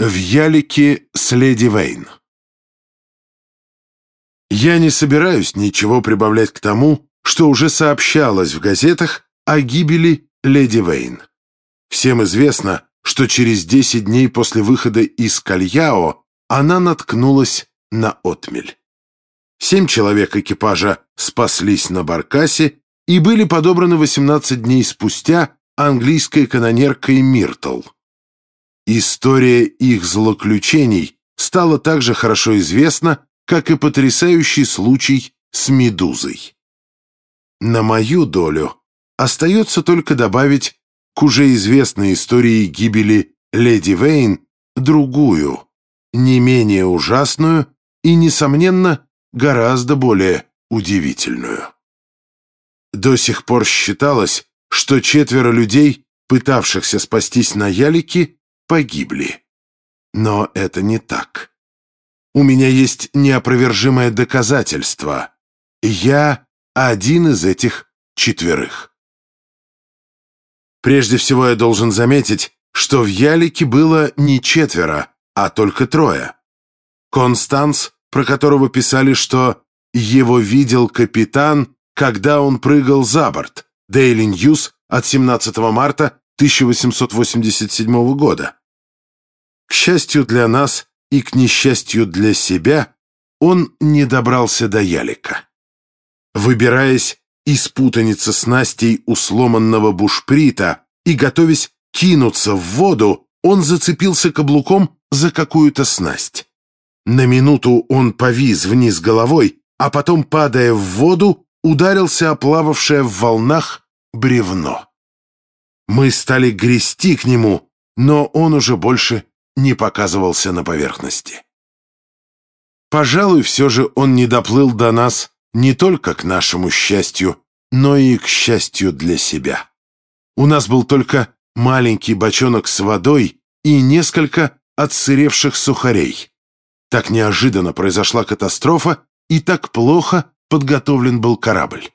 В ялике с леди Вейн. Я не собираюсь ничего прибавлять к тому, что уже сообщалось в газетах о гибели леди Вейн. Всем известно, что через 10 дней после выхода из Кальяо она наткнулась на отмель. Семь человек экипажа спаслись на баркасе и были подобраны 18 дней спустя английской канонеркой Миртл. История их злоключений стала так же хорошо известна, как и потрясающий случай с медузой. На мою долю остается только добавить к уже известной истории гибели леди Вейн другую, не менее ужасную и, несомненно, гораздо более удивительную. До сих пор считалось, что четверо людей, пытавшихся спастись на ялике, погибли. Но это не так. У меня есть неопровержимое доказательство. Я один из этих четверых. Прежде всего я должен заметить, что в Ялике было не четверо, а только трое. Констанс, про которого писали, что его видел капитан, когда он прыгал за борт, Daily News от 17 марта 1887 года. К счастью для нас и к несчастью для себя, он не добрался до ялика. Выбираясь из путаницы снастей у сломанного бушприта и готовясь кинуться в воду, он зацепился каблуком за какую-то снасть. На минуту он повис вниз головой, а потом, падая в воду, ударился о плававшее в волнах бревно. Мы стали грести к нему, но он уже больше не показывался на поверхности. Пожалуй, все же он не доплыл до нас не только к нашему счастью, но и к счастью для себя. У нас был только маленький бочонок с водой и несколько отсыревших сухарей. Так неожиданно произошла катастрофа, и так плохо подготовлен был корабль.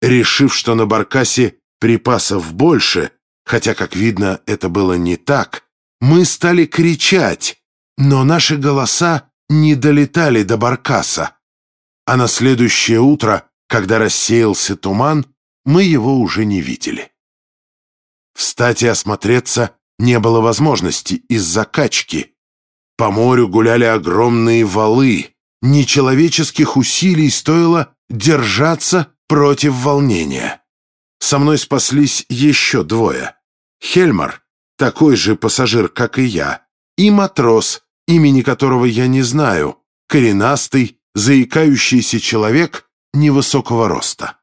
Решив, что на баркасе припасов больше, хотя, как видно, это было не так, мы стали кричать, но наши голоса не долетали до баркаса. А на следующее утро, когда рассеялся туман, мы его уже не видели. Встать и осмотреться не было возможности из-за качки. По морю гуляли огромные валы. Нечеловеческих усилий стоило держаться против волнения. Со мной спаслись еще двое. Хельмар такой же пассажир, как и я, и матрос, имени которого я не знаю, коренастый, заикающийся человек невысокого роста.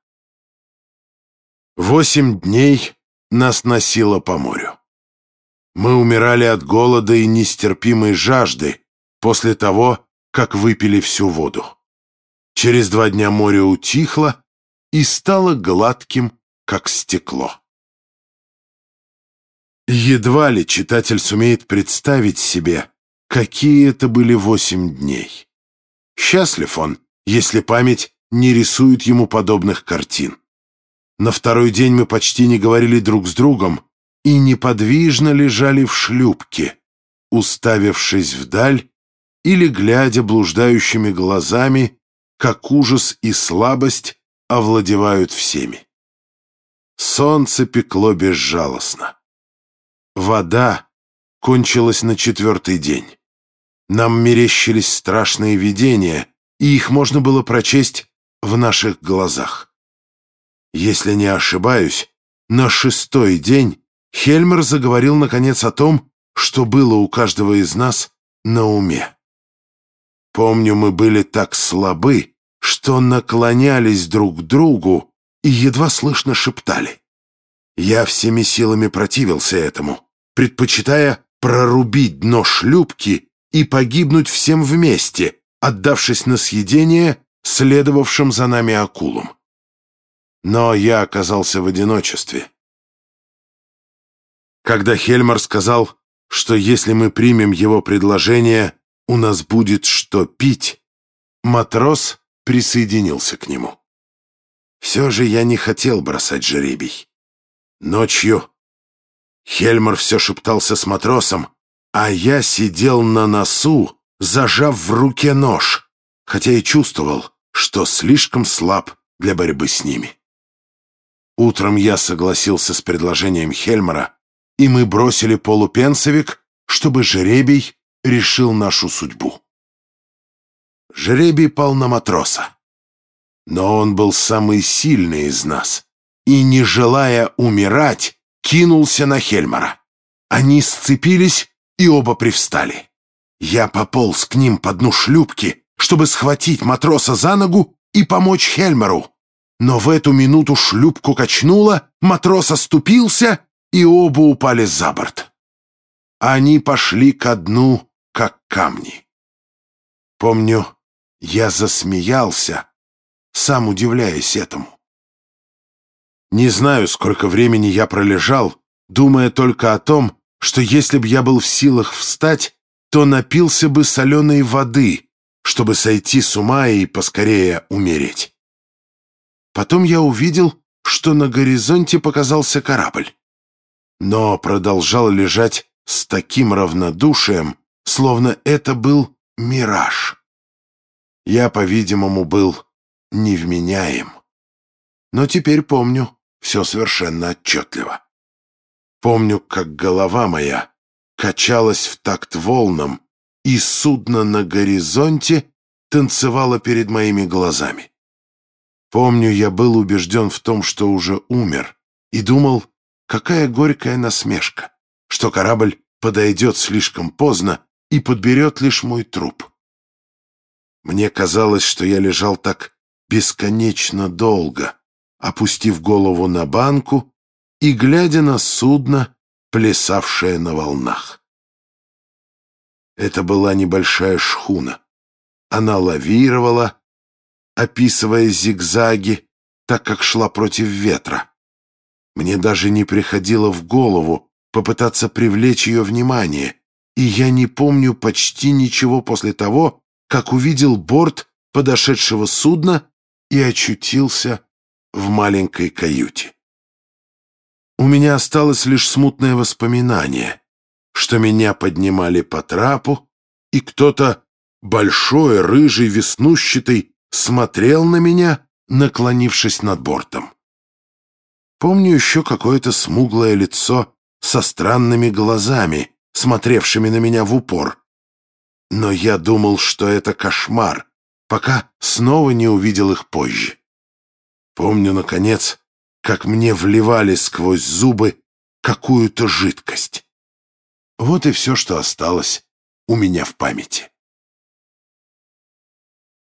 Восемь дней нас носило по морю. Мы умирали от голода и нестерпимой жажды после того, как выпили всю воду. Через два дня море утихло и стало гладким, как стекло. Едва ли читатель сумеет представить себе, какие это были восемь дней. Счастлив он, если память не рисует ему подобных картин. На второй день мы почти не говорили друг с другом и неподвижно лежали в шлюпке, уставившись вдаль или глядя блуждающими глазами, как ужас и слабость овладевают всеми. Солнце пекло безжалостно. Вода кончилась на четвертый день. Нам мерещились страшные видения, и их можно было прочесть в наших глазах. Если не ошибаюсь, на шестой день Хельмер заговорил наконец о том, что было у каждого из нас на уме. Помню, мы были так слабы, что наклонялись друг к другу и едва слышно шептали. Я всеми силами противился этому предпочитая прорубить дно шлюпки и погибнуть всем вместе, отдавшись на съедение следовавшим за нами акулам. Но я оказался в одиночестве. Когда Хельмар сказал, что если мы примем его предложение, у нас будет что пить, матрос присоединился к нему. Все же я не хотел бросать жеребий. Ночью Хельмар все шептался с матросом, А я сидел на носу, зажав в руке нож, хотя и чувствовал, что слишком слаб для борьбы с ними. Утром я согласился с предложением Хельмера, и мы бросили полупенсовик, чтобы жребий решил нашу судьбу. Жребий пал на матроса. Но он был самый сильный из нас и, не желая умирать, кинулся на Хельмера. Они сцепились и оба привстали. Я пополз к ним по дну шлюпки, чтобы схватить матроса за ногу и помочь Хельмеру. Но в эту минуту шлюпку качнуло, матрос оступился, и оба упали за борт. Они пошли ко дну, как камни. Помню, я засмеялся, сам удивляясь этому. Не знаю, сколько времени я пролежал, думая только о том, что если бы я был в силах встать, то напился бы соленой воды, чтобы сойти с ума и поскорее умереть. Потом я увидел, что на горизонте показался корабль. Но продолжал лежать с таким равнодушием, словно это был мираж. Я, по-видимому, был невменяем. Но теперь помню все совершенно отчетливо. Помню, как голова моя качалась в такт волнам, и судно на горизонте танцевало перед моими глазами. Помню, я был убежден в том, что уже умер, и думал, какая горькая насмешка, что корабль подойдет слишком поздно и подберет лишь мой труп. Мне казалось, что я лежал так бесконечно долго, опустив голову на банку и глядя на судно, плясавшее на волнах. Это была небольшая шхуна. Она лавировала, описывая зигзаги, так как шла против ветра. Мне даже не приходило в голову попытаться привлечь ее внимание, и я не помню почти ничего после того, как увидел борт подошедшего судна и очутился в маленькой каюте. У меня осталось лишь смутное воспоминание, что меня поднимали по трапу, и кто-то большой, рыжий, веснущатый смотрел на меня, наклонившись над бортом. Помню еще какое-то смуглое лицо со странными глазами, смотревшими на меня в упор. Но я думал, что это кошмар, пока снова не увидел их позже. Помню, наконец, как мне вливали сквозь зубы какую-то жидкость. Вот и все, что осталось у меня в памяти.